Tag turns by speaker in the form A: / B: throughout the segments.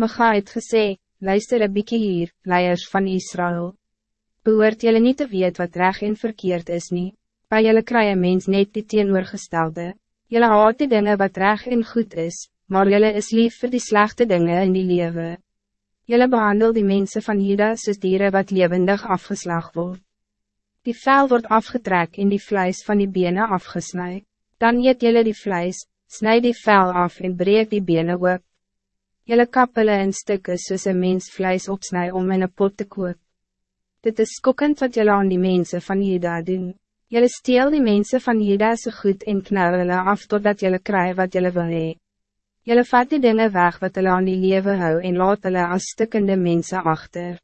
A: Maga het gesê, luister een bykie hier, leiers van Israël. Behoort jullie niet te weet wat reg en verkeerd is nie, by jullie kry een mens net die teenoorgestelde. Jullie haat die dingen wat reg en goed is, maar jullie is lief voor die slechte dingen in die leven. Jullie behandel die mensen van Juda soos dieren wat levendig afgeslag wordt. Die vel wordt afgetrek en die vlijs van die benen afgesnijd. Dan eet jullie die vlijs, snijd die vel af en breek die benen op. Jullie kappelen in stukken soos een mens vlijs opsnij om in een pot te koop. Dit is skokkend wat jullie aan die mensen van Juda doen. Jullie steel die mensen van Juda so goed en knal hulle af totdat jullie krijgen wat jullie wil hee. Jullie vat die dingen weg wat hulle aan die leven hou en laat hulle as stikkende mensen achter.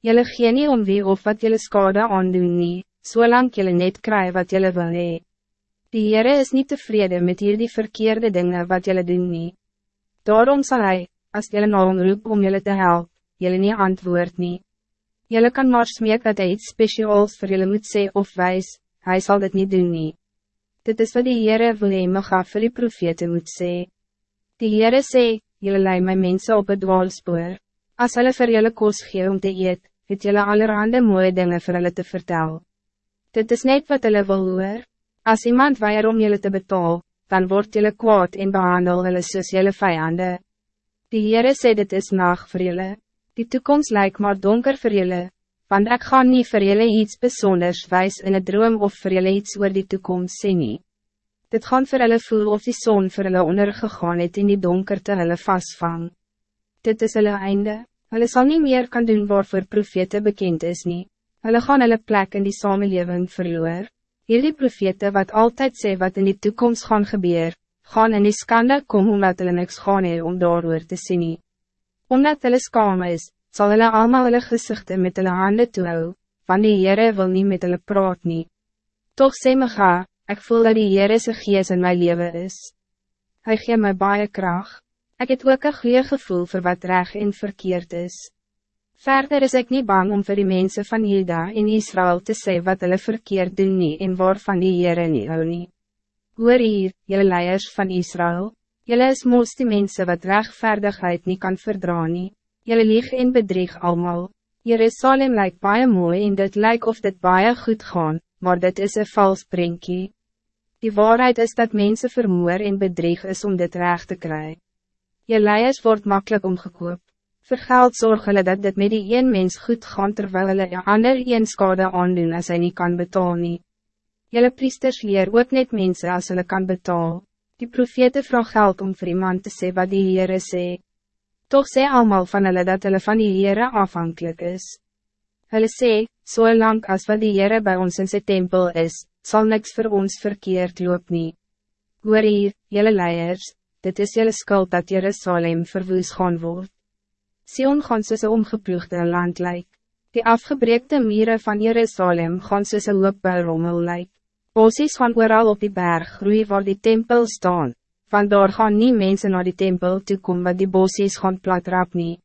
A: Jullie gee nie om wie of wat jullie skade aandoen nie, zolang so jullie net krijgen wat jullie wil hee. Die Heere is niet tevreden met hier die verkeerde dingen wat jullie doen nie. Daarom zal hij, als jullie nou omroep om jullie te helpen, jullie niet antwoord nie. Jullie kan maar smeek dat hij iets speciaals voor jullie moet zeggen of wijs, hij zal dit niet doen nie. Dit is wat die Heere wil hee, mag af vir die profete moet zeggen. Die Heere sê, jylle lei my mense op het dwaalspoor. As hulle vir jylle kos gee om te eet, het jylle allerhande mooie dingen vir hulle te vertel. Dit is net wat hulle wil hoor. As iemand weier om jylle te betaal, dan wordt jylle kwaad en behandel hulle soos jylle vijanden. Die Heere sê dit is nacht vir jylle. Die toekomst lijkt maar donker vir jylle, want ik ga niet vir jylle iets bijzonders wijs in het droom of vir jylle iets oor die toekomst sê nie. Dit gaan vir hulle voel of die zon vir hulle ondergegaan het in die donkerte hulle vastvang. Dit is hulle einde, hulle sal niet meer kan doen waarvoor profete bekend is nie. Hulle gaan hulle plek in die samenleving verloor. Hierdie profete wat altijd sê wat in die toekomst gaan gebeur, gaan in die skande kom omdat hulle niks gaan hee om daar te sien nie. Omdat hulle skam is, zal hulle allemaal hulle gezichten met hulle handen toehou, van die Heere wil niet met hulle praat nie. Toch sê me ga, Ik voel dat die Heere sy gees in mijn leven is. Hij geeft mij baie kracht. Ik heb ook een goede gevoel voor wat reg en verkeerd is. Verder is ik niet bang om voor die mensen van Juda in Israël te zeggen wat hulle verkeerd doen nie en waarvan die Heere nie hou nie. Hoor hier, jylle leiers van Israël, jylle is moos die mense wat rechtvaardigheid niet kan verdra nie. Jylle lieg en bedrieg allemaal. Jerusalem lijkt baie mooi en dit lijkt of dit baie goed gaan, maar dit is een vals prentjie. Die waarheid is dat mensen vermoor en bedrieg is om dit recht te krijgen. Je leiers wordt makkelijk omgekoop. Voor geld zorg hulle dat dit met die een mens goed gaan terwijl hulle een ander een skade aandoen as hy nie kan betaal nie. Julle priesters leer ook net mensen as hulle kan betaal. Die profete vraag geld om vir iemand te sê wat die Heere sê. Toch sê allemaal van hulle dat hulle van die Heere afhankelijk is. Hulle sê, so lang as wat die Heere bij ons in sy tempel is, zal niks voor ons verkeerd loop nie. Hoor hier, jylle leiers, dit is jylle skuld dat Jerusalem verwoes gaan word. Sion gaan soos een omgeploegde land lyk. Die afgebreekte mieren van Jerusalem gaan soos een hoopbouwrommel lyk. Bossies gaan ooral op die berg groei waar die tempel staan, want daar gaan nie mensen naar die tempel toe kom wat die bossies gaan platrap nie.